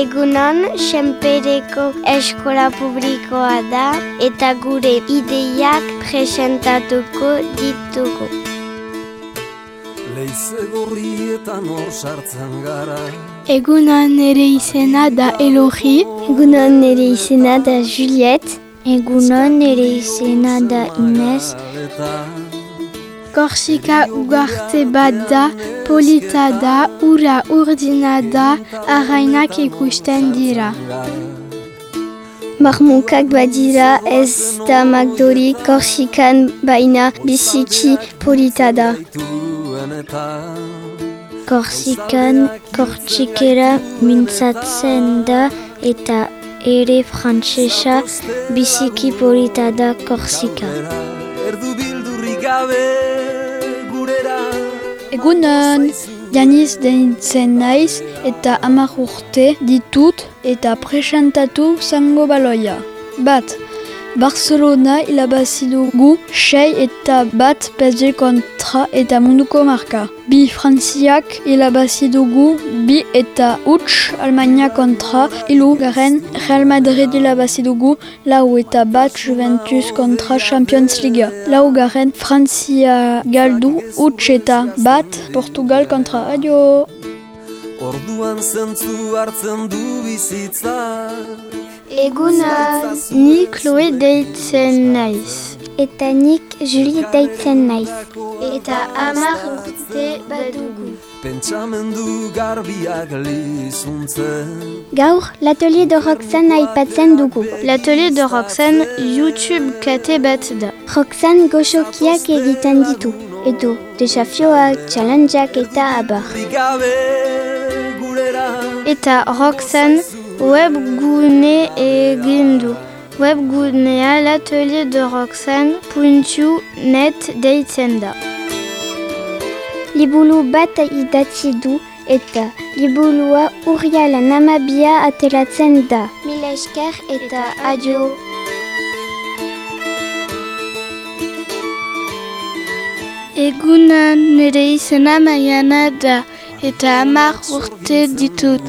Egunon, Xenpereko eskola publikoa da eta gure ideiak presentatuko ditugu. Leize gorrietan hor sartzen gara. Egunon nere izena da Elogi. Egunon nere izena da Juliette Egunon nere izena da Inez Korsika ugarte bat da, polita da, ura urdina da, arrainak ikusten dira. Marmukak badira ez da magdori Korsikan baina biziki polita da. Korsikan kortsikera mintzatzen da eta ere frantsesa biziki polita da Korsika. Erdu bildurrik gabe Egunon, Janiz deitzen naiz eta hamar urte ditut eta presentatu zango baloia. Bat, Barcelona ilabazi dugu sei eta bat PSG kontra eta munduko marka. Bi Frantziak ilabazi dugu bi eta huts Almania kontra ilu garen Real Madrid ilabazi dugu lau eta bat Juventus kontra Champions League. Lau garen Frantzia galdu huts eta bat Portugal kontra adio. Orduan zentzu hartzen du bizitza Eguna, ni Chloe deitzen naiz. Eta nik Julie deitzen naiz. Eta hamar urte badugu. Pentsamendu garbiak lizuntzen Gaur, l'atelier de Roxane aipatzen dugu. L'atelier de Roxane YouTube kate bat da. Roxane goxokiak egiten ditu. Edo, desafioak, challengeak eta abar. Eta Roxane webgune egin du. Webgunea l'atelier de Roxane puntu net deitzen da. Libulu bat idatzi du eta libulua urriala namabia ateratzen da. Mila esker eta adio. Egunan nire izena maiana da eta hamar urte ditut.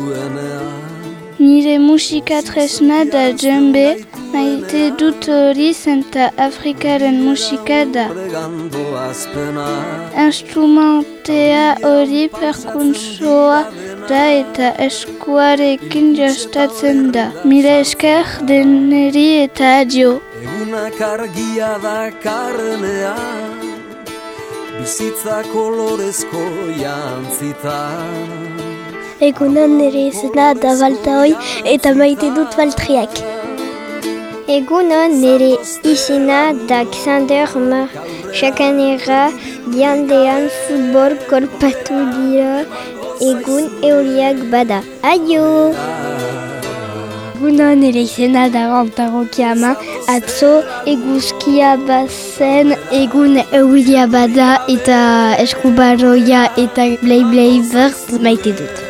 Nire musika tresna da djembe, maite dut hori zenta Afrikaren musika da. Instrumentea hori perkuntsoa da eta eskuarekin jostatzen da. Mila esker deneri eta adio. Egunak argia da karnea Bizitza kolorezko jantzita Egunan nire izena da baltaoi eta maite dut baltriak. Egunon nire izena da Xander Mar. Chakanera diandean futbol kolpatu dira egun euriak bada. Aio! Egunon nire izena da Rantaro Kiama. Atzo eguzkia bazen egun euria bada eta eskubaroia eta blei blei bert maite dut.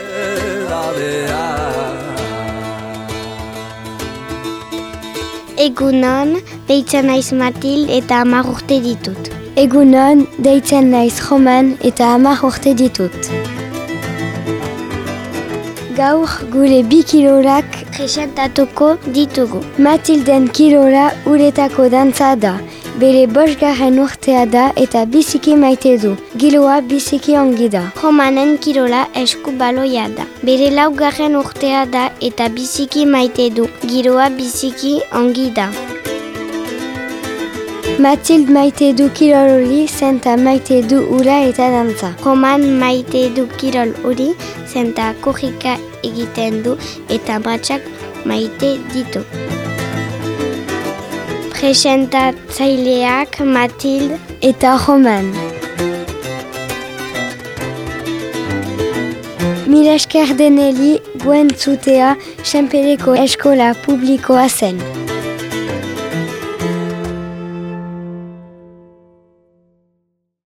Egunon, deitzen naiz Matil eta hamar urte ditut. Egunon, deitzen naiz Roman eta hamar urte ditut. Gaur gure bi kilorak presentatuko ditugu. Matilden kilora uretako dantza da. Bere bosgarren urtea da eta biziki maite du. Giloa biziki ongi da. Romanen kirola eskubaloia da. Bere laugarren urtea da eta biziki maite du. Giroa biziki ongi da. Matild maite du kirol hori zenta maite du ura eta dantza. Roman maite du kirol hori zenta korrika egiten du eta batxak maite ditu. Presentatzaileak Matilde eta Roman. Mila esker deneli guen zutea Xenpereko eskola publikoa zen.